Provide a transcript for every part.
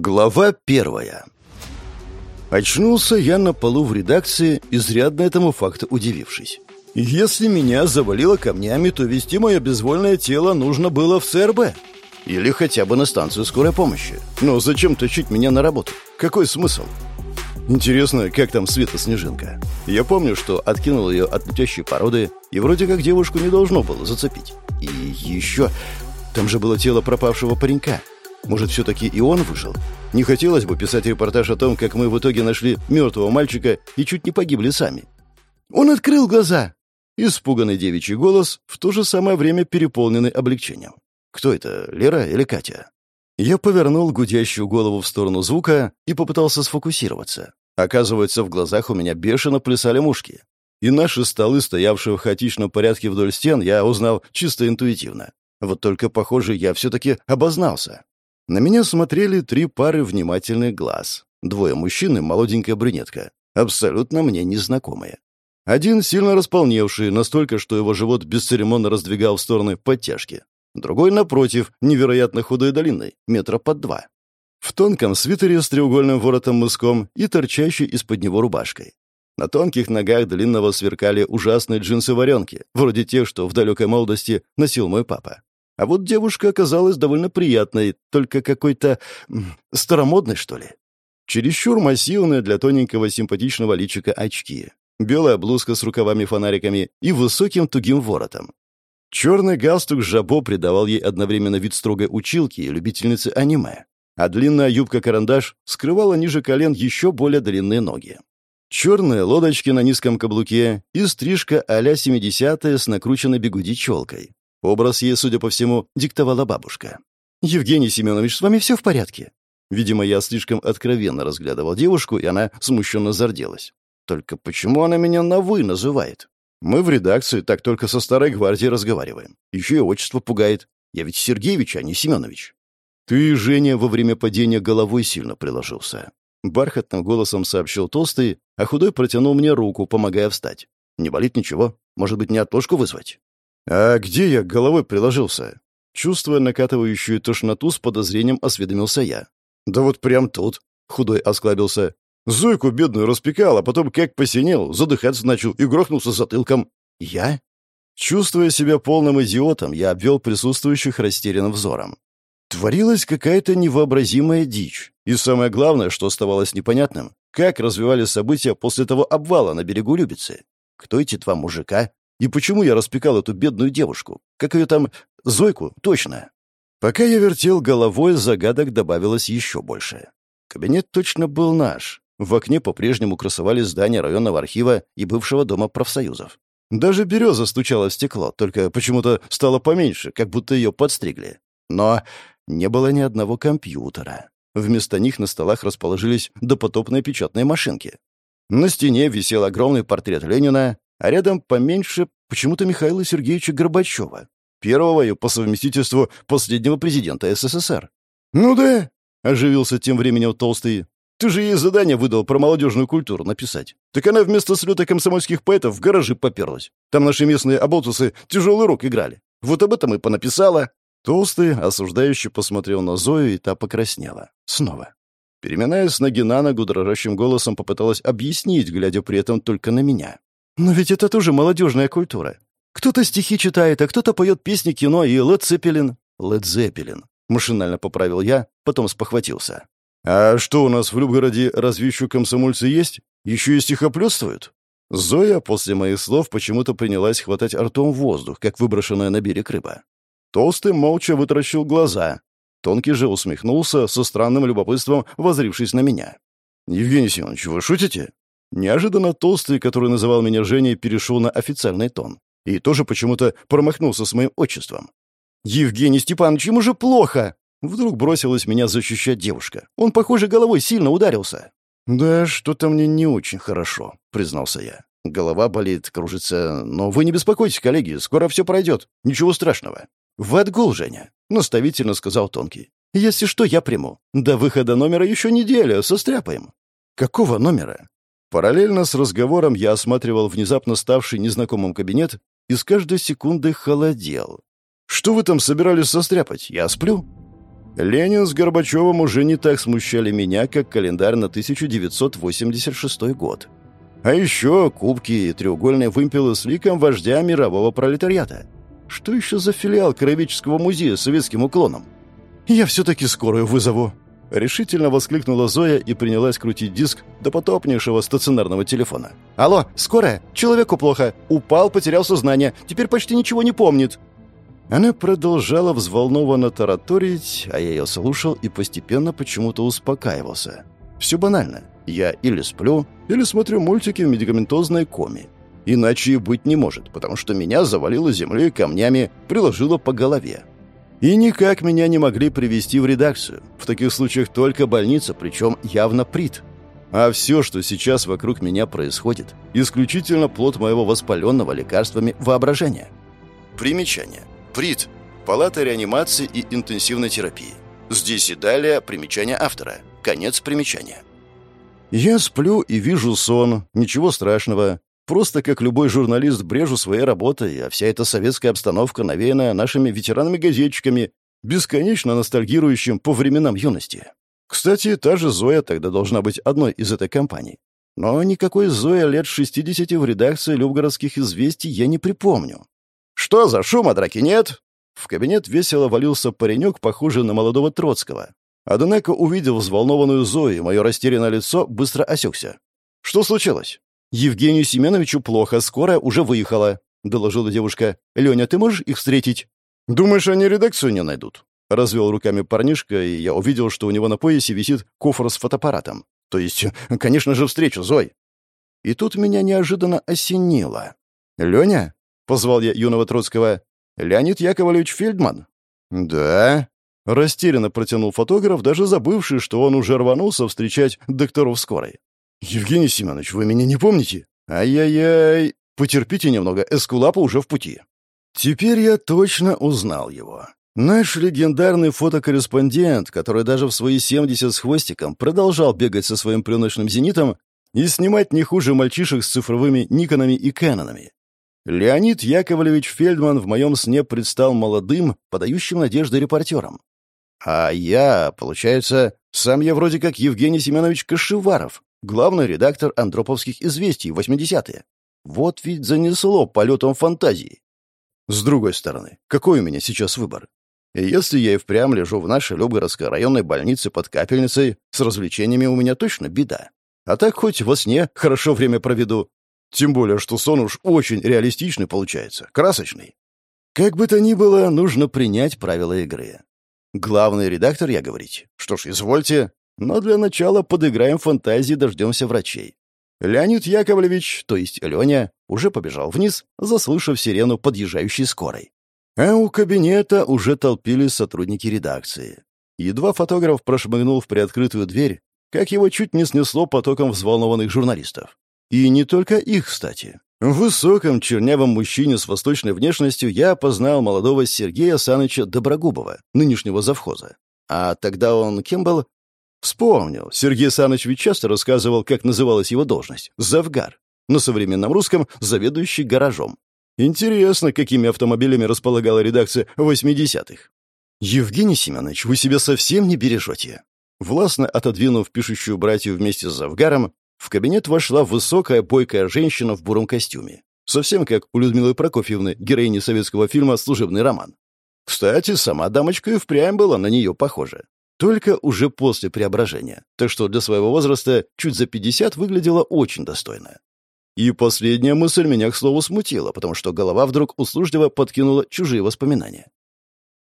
Глава первая. Очнулся я на полу в редакции, изрядно этому факту удивившись. Если меня завалило камнями, то вести мое безвольное тело нужно было в ЦРБ. Или хотя бы на станцию скорой помощи. Но зачем тащить меня на работу? Какой смысл? Интересно, как там Света Снежинка? Я помню, что откинул ее от летящей породы, и вроде как девушку не должно было зацепить. И еще... Там же было тело пропавшего паренька. Может, все-таки и он выжил? Не хотелось бы писать репортаж о том, как мы в итоге нашли мертвого мальчика и чуть не погибли сами. Он открыл глаза. Испуганный девичий голос, в то же самое время переполненный облегчением. Кто это, Лера или Катя? Я повернул гудящую голову в сторону звука и попытался сфокусироваться. Оказывается, в глазах у меня бешено плясали мушки. И наши столы, стоявшие в хаотичном порядке вдоль стен, я узнал чисто интуитивно. Вот только, похоже, я все-таки обознался. На меня смотрели три пары внимательных глаз. Двое мужчин и молоденькая брюнетка. Абсолютно мне незнакомые. Один сильно располневший, настолько, что его живот бесцеремонно раздвигал в стороны подтяжки. Другой, напротив, невероятно худой и длинный, метра под два. В тонком свитере с треугольным воротом-мыском и торчащей из-под него рубашкой. На тонких ногах длинного сверкали ужасные джинсы-варенки, вроде тех, что в далекой молодости носил мой папа. А вот девушка оказалась довольно приятной, только какой-то... старомодной, что ли. Чересчур массивные для тоненького симпатичного личика очки. Белая блузка с рукавами-фонариками и высоким тугим воротом. Черный галстук жабо придавал ей одновременно вид строгой училки и любительницы аниме. А длинная юбка-карандаш скрывала ниже колен еще более длинные ноги. Черные лодочки на низком каблуке и стрижка а-ля 70-е с накрученной бегуди челкой. Образ ей, судя по всему, диктовала бабушка. «Евгений Семенович, с вами все в порядке?» Видимо, я слишком откровенно разглядывал девушку, и она смущенно зарделась. «Только почему она меня на «вы» называет? Мы в редакции так только со старой гвардией разговариваем. Еще и отчество пугает. Я ведь Сергеевич, а не Семенович». «Ты, Женя, во время падения головой сильно приложился». Бархатным голосом сообщил толстый, а худой протянул мне руку, помогая встать. «Не болит ничего? Может быть, не отложку вызвать?» «А где я головой приложился?» Чувствуя накатывающую тошноту, с подозрением осведомился я. «Да вот прям тут», — худой осклабился. «Зойку бедную распекал, а потом как посинел, задыхаться начал и грохнулся затылком». «Я?» Чувствуя себя полным идиотом, я обвел присутствующих растерянным взором. Творилась какая-то невообразимая дичь. И самое главное, что оставалось непонятным, как развивались события после того обвала на берегу Любицы. Кто эти два мужика? И почему я распекал эту бедную девушку? Как ее там... Зойку? Точно. Пока я вертел головой, загадок добавилось еще больше. Кабинет точно был наш. В окне по-прежнему красовались здания районного архива и бывшего дома профсоюзов. Даже береза стучала в стекло, только почему-то стало поменьше, как будто ее подстригли. Но не было ни одного компьютера. Вместо них на столах расположились допотопные печатные машинки. На стене висел огромный портрет Ленина, а рядом поменьше почему-то Михаила Сергеевича Горбачева, первого и по совместительству последнего президента СССР. «Ну да», — оживился тем временем Толстый, «ты же ей задание выдал про молодежную культуру написать. Так она вместо слета комсомольских поэтов в гаражи поперлась. Там наши местные оболтусы тяжелый рок играли. Вот об этом и понаписала». Толстый, осуждающий, посмотрел на Зою, и та покраснела. Снова. Переминаясь с ноги на ногу, дрожащим голосом попыталась объяснить, глядя при этом только на меня. Но ведь это тоже молодежная культура. Кто-то стихи читает, а кто-то поет песни кино и Лед Зеппелин. Лед Зеппелин. Машинально поправил я, потом спохватился. «А что у нас в Любгороде разве еще комсомольцы есть? Еще и стихоплётствуют?» Зоя после моих слов почему-то принялась хватать ртом воздух, как выброшенная на берег рыба. Толстый молча вытаращил глаза. Тонкий же усмехнулся, со странным любопытством возрившись на меня. «Евгений Семенович, вы шутите?» Неожиданно толстый, который называл меня Женей, перешел на официальный тон. И тоже почему-то промахнулся с моим отчеством. «Евгений Степанович, ему же плохо!» Вдруг бросилась меня защищать девушка. Он, похоже, головой сильно ударился. «Да, что-то мне не очень хорошо», — признался я. Голова болит, кружится. Но вы не беспокойтесь, коллеги, скоро все пройдет. Ничего страшного. В отгул, Женя, — наставительно сказал Тонкий. Если что, я приму. До выхода номера еще неделя, состряпаем. Какого номера? Параллельно с разговором я осматривал внезапно ставший незнакомым кабинет и с каждой секунды холодел. «Что вы там собирались состряпать? Я сплю?» Ленин с Горбачевым уже не так смущали меня, как календарь на 1986 год. А еще кубки и треугольные вымпелы с ликом вождя мирового пролетариата. Что еще за филиал Кровеческого музея с советским уклоном? «Я все-таки скорую вызову», — решительно воскликнула Зоя и принялась крутить диск до потопнейшего стационарного телефона. «Алло, скорая? Человеку плохо. Упал, потерял сознание. Теперь почти ничего не помнит». Она продолжала взволнованно тараторить, а я ее слушал и постепенно почему-то успокаивался. Все банально. Я или сплю, или смотрю мультики в медикаментозной коме. Иначе и быть не может, потому что меня завалило землей камнями, приложило по голове. И никак меня не могли привести в редакцию. В таких случаях только больница, причем явно прит. А все, что сейчас вокруг меня происходит, исключительно плод моего воспаленного лекарствами воображения. Примечание. ПРИТ. Палата реанимации и интенсивной терапии. Здесь и далее примечание автора. Конец примечания. Я сплю и вижу сон. Ничего страшного. Просто как любой журналист брежу своей работой, а вся эта советская обстановка навеяна нашими ветеранами-газетчиками, бесконечно ностальгирующим по временам юности. Кстати, та же Зоя тогда должна быть одной из этой компании. Но никакой Зоя лет 60 в редакции Любгородских известий я не припомню. «Что за шум, а драки нет?» В кабинет весело валился паренек, похожий на молодого Троцкого. Однако, увидев взволнованную Зою, мое растерянное лицо быстро осекся. «Что случилось?» «Евгению Семеновичу плохо, скоро уже выехала», — доложила девушка. «Леня, ты можешь их встретить?» «Думаешь, они редакцию не найдут?» Развел руками парнишка, и я увидел, что у него на поясе висит кофр с фотоаппаратом. То есть, конечно же, встречу, Зой. И тут меня неожиданно осенило. «Леня?» — позвал я юного Троцкого. «Леонид Яковлевич Фельдман?» «Да?» Растерянно протянул фотограф, даже забывший, что он уже рванулся встречать докторов скорой. «Евгений Семенович, вы меня не помните?» «Ай-яй-яй! Потерпите немного, Эскулапа уже в пути». Теперь я точно узнал его. Наш легендарный фотокорреспондент, который даже в свои 70 с хвостиком продолжал бегать со своим пленочным зенитом и снимать не хуже мальчишек с цифровыми Никонами и Кэнонами. Леонид Яковлевич Фельдман в моем сне предстал молодым, подающим надежды репортером. А я, получается, сам я вроде как Евгений Семенович Кашеваров, главный редактор Андроповских известий 80-е. Вот ведь занесло полетом фантазии. С другой стороны, какой у меня сейчас выбор? Если я и впрямь лежу в нашей Любгородской районной больнице под капельницей, с развлечениями у меня точно беда. А так хоть во сне хорошо время проведу. Тем более, что сон уж очень реалистичный получается, красочный. Как бы то ни было, нужно принять правила игры. Главный редактор, я говорить. Что ж, извольте. Но для начала подыграем фантазии, дождемся врачей. Леонид Яковлевич, то есть Леня, уже побежал вниз, заслышав сирену подъезжающей скорой. А у кабинета уже толпились сотрудники редакции. Едва фотограф прошмыгнул в приоткрытую дверь, как его чуть не снесло потоком взволнованных журналистов. И не только их, кстати. В высоком чернявом мужчине с восточной внешностью я опознал молодого Сергея Саныча Доброгубова, нынешнего завхоза. А тогда он кем был? Вспомнил. Сергей Саныч ведь часто рассказывал, как называлась его должность. Завгар. На современном русском — заведующий гаражом. Интересно, какими автомобилями располагала редакция 80-х. «Евгений Семенович, вы себя совсем не бережете». Властно отодвинув пишущую братью вместе с Завгаром, в кабинет вошла высокая, бойкая женщина в буром костюме. Совсем как у Людмилы Прокофьевны, героини советского фильма «Служебный роман». Кстати, сама дамочка и впрямь была на нее похожа. Только уже после преображения, так что для своего возраста чуть за 50 выглядела очень достойно. И последняя мысль меня, к слову, смутила, потому что голова вдруг услужливо подкинула чужие воспоминания.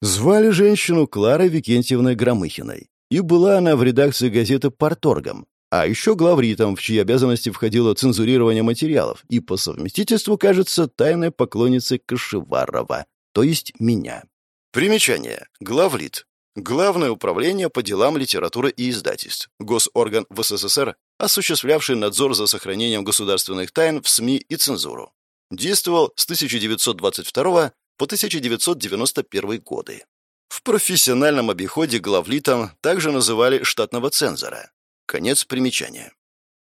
Звали женщину Кларой Викентьевной Громыхиной, и была она в редакции газеты «Порторгом», а еще главритом, в чьи обязанности входило цензурирование материалов, и по совместительству, кажется, тайной поклонницей Кашеварова, то есть меня. Примечание. Главрит. Главное управление по делам литературы и издательств. Госорган в СССР, осуществлявший надзор за сохранением государственных тайн в СМИ и цензуру. Действовал с 1922 по 1991 годы. В профессиональном обиходе главлитом также называли штатного цензора. Конец примечания.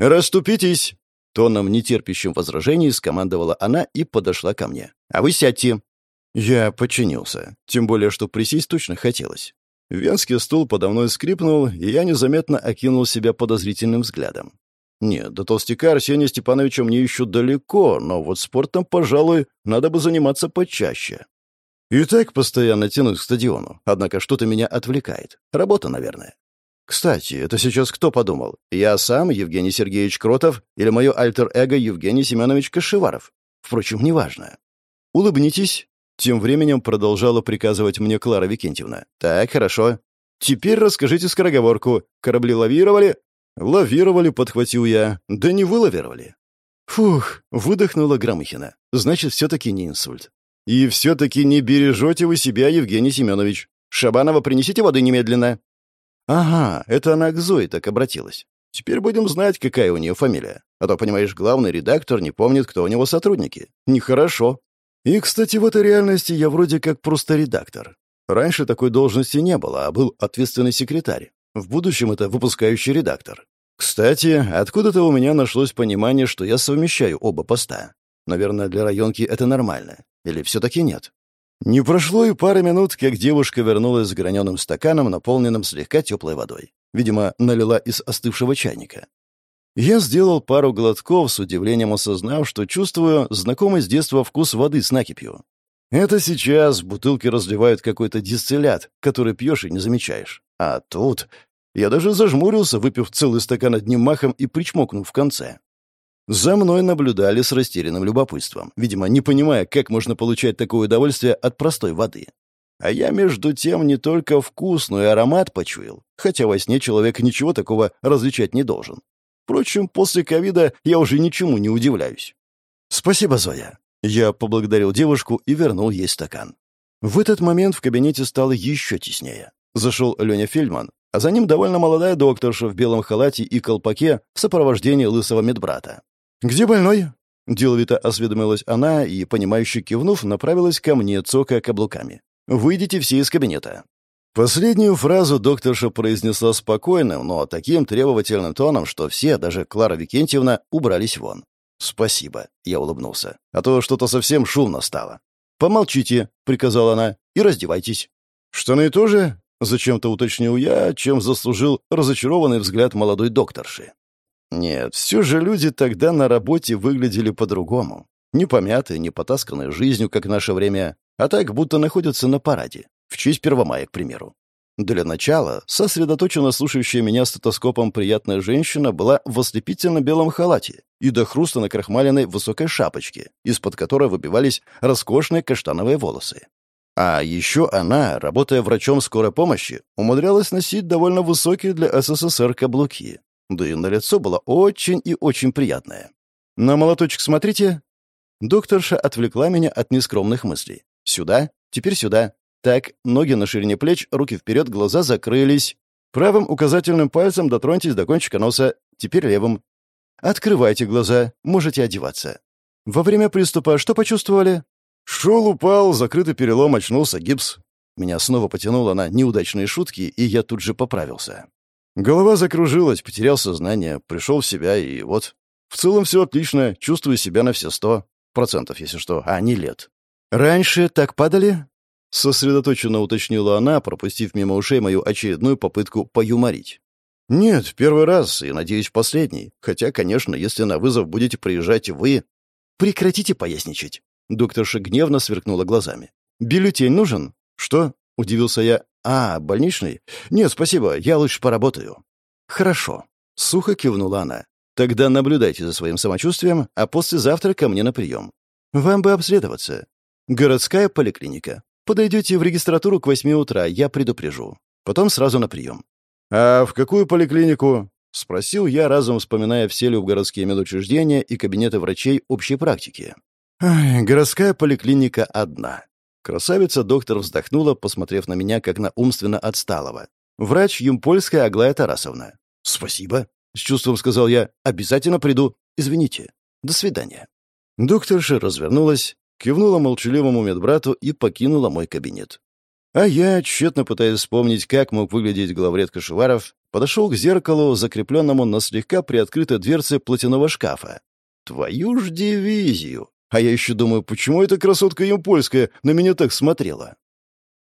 «Раступитесь!» Тоном, нетерпящим возражений, скомандовала она и подошла ко мне. «А вы сядьте!» Я подчинился, тем более, что присесть точно хотелось. Венский стул подо мной скрипнул, и я незаметно окинул себя подозрительным взглядом. Нет, до толстяка Арсения Степановича мне еще далеко, но вот спортом, пожалуй, надо бы заниматься почаще. И так постоянно тянусь к стадиону, однако что-то меня отвлекает. Работа, наверное. Кстати, это сейчас кто подумал? Я сам, Евгений Сергеевич Кротов, или мое альтер-эго Евгений Семенович Кашеваров? Впрочем, неважно. Улыбнитесь. Тем временем продолжала приказывать мне Клара Викентьевна. Так, хорошо. Теперь расскажите скороговорку. Корабли лавировали, «Лавировали», — подхватил я. «Да не вы лавировали». «Фух», — выдохнула Громыхина. «Значит, все-таки не инсульт». «И все-таки не бережете вы себя, Евгений Семенович. Шабанова, принесите воды немедленно». «Ага, это она к Зое так обратилась. Теперь будем знать, какая у нее фамилия. А то, понимаешь, главный редактор не помнит, кто у него сотрудники. Нехорошо. И, кстати, в этой реальности я вроде как просто редактор. Раньше такой должности не было, а был ответственный секретарь. В будущем это выпускающий редактор. Кстати, откуда-то у меня нашлось понимание, что я совмещаю оба поста. Наверное, для районки это нормально. Или все-таки нет? Не прошло и пары минут, как девушка вернулась с граненым стаканом, наполненным слегка теплой водой. Видимо, налила из остывшего чайника. Я сделал пару глотков, с удивлением осознав, что чувствую знакомый с детства вкус воды с накипью. Это сейчас в бутылке разливают какой-то дистиллят, который пьешь и не замечаешь. А тут я даже зажмурился, выпив целый стакан одним махом и причмокнув в конце. За мной наблюдали с растерянным любопытством, видимо, не понимая, как можно получать такое удовольствие от простой воды. А я, между тем, не только вкус, но и аромат почуял, хотя во сне человек ничего такого различать не должен. Впрочем, после ковида я уже ничему не удивляюсь. «Спасибо, Зоя». Я поблагодарил девушку и вернул ей стакан. В этот момент в кабинете стало еще теснее. Зашел Леня Фельдман, а за ним довольно молодая докторша в белом халате и колпаке в сопровождении лысого медбрата. «Где больной?» Деловито осведомилась она и, понимающе кивнув, направилась ко мне, цокая каблуками. «Выйдите все из кабинета». Последнюю фразу докторша произнесла спокойным, но таким требовательным тоном, что все, даже Клара Викентьевна, убрались вон. «Спасибо», — я улыбнулся, — «а то что-то совсем шумно стало». «Помолчите», — приказала она, — «и раздевайтесь». «Штаны тоже?» Зачем-то уточнил я, чем заслужил разочарованный взгляд молодой докторши. Нет, все же люди тогда на работе выглядели по-другому. Не помятые, не потасканные жизнью, как в наше время, а так, будто находятся на параде. В честь Первомая, к примеру. Для начала сосредоточенно слушающая меня стетоскопом приятная женщина была в ослепительно белом халате и до хруста на крахмаленной высокой шапочке, из-под которой выбивались роскошные каштановые волосы. А еще она, работая врачом скорой помощи, умудрялась носить довольно высокие для СССР каблуки. Да и на лицо было очень и очень приятное. «На молоточек смотрите». Докторша отвлекла меня от нескромных мыслей. «Сюда, теперь сюда. Так, ноги на ширине плеч, руки вперед, глаза закрылись. Правым указательным пальцем дотроньтесь до кончика носа, теперь левым. Открывайте глаза, можете одеваться. Во время приступа что почувствовали? Шел, упал, закрытый перелом, очнулся, гипс. Меня снова потянуло на неудачные шутки, и я тут же поправился. Голова закружилась, потерял сознание, пришел в себя, и вот. В целом все отлично, чувствую себя на все сто. Процентов, если что, а не лет. «Раньше так падали?» Сосредоточенно уточнила она, пропустив мимо ушей мою очередную попытку поюморить. «Нет, первый раз, и, надеюсь, последний. Хотя, конечно, если на вызов будете приезжать вы...» «Прекратите поясничать. Докторша гневно сверкнула глазами. «Бюллетень нужен?» «Что?» — удивился я. «А, больничный? Нет, спасибо, я лучше поработаю». «Хорошо», — сухо кивнула она. «Тогда наблюдайте за своим самочувствием, а послезавтра ко мне на прием. Вам бы обследоваться. Городская поликлиника. Подойдете в регистратуру к восьми утра, я предупрежу. Потом сразу на прием». «А в какую поликлинику?» — спросил я, разом вспоминая все городские медучреждения и кабинеты врачей общей практики. Ай, городская поликлиника одна. Красавица-доктор вздохнула, посмотрев на меня, как на умственно отсталого. Врач Юмпольская Аглая Тарасовна. «Спасибо», — с чувством сказал я. «Обязательно приду. Извините. До свидания». Докторша развернулась, кивнула молчаливому медбрату и покинула мой кабинет. А я, тщетно пытаясь вспомнить, как мог выглядеть главред Кашеваров, подошел к зеркалу, закрепленному на слегка приоткрытой дверце платяного шкафа. Твою ж дивизию! А я еще думаю, почему эта красотка Ямпольская на меня так смотрела?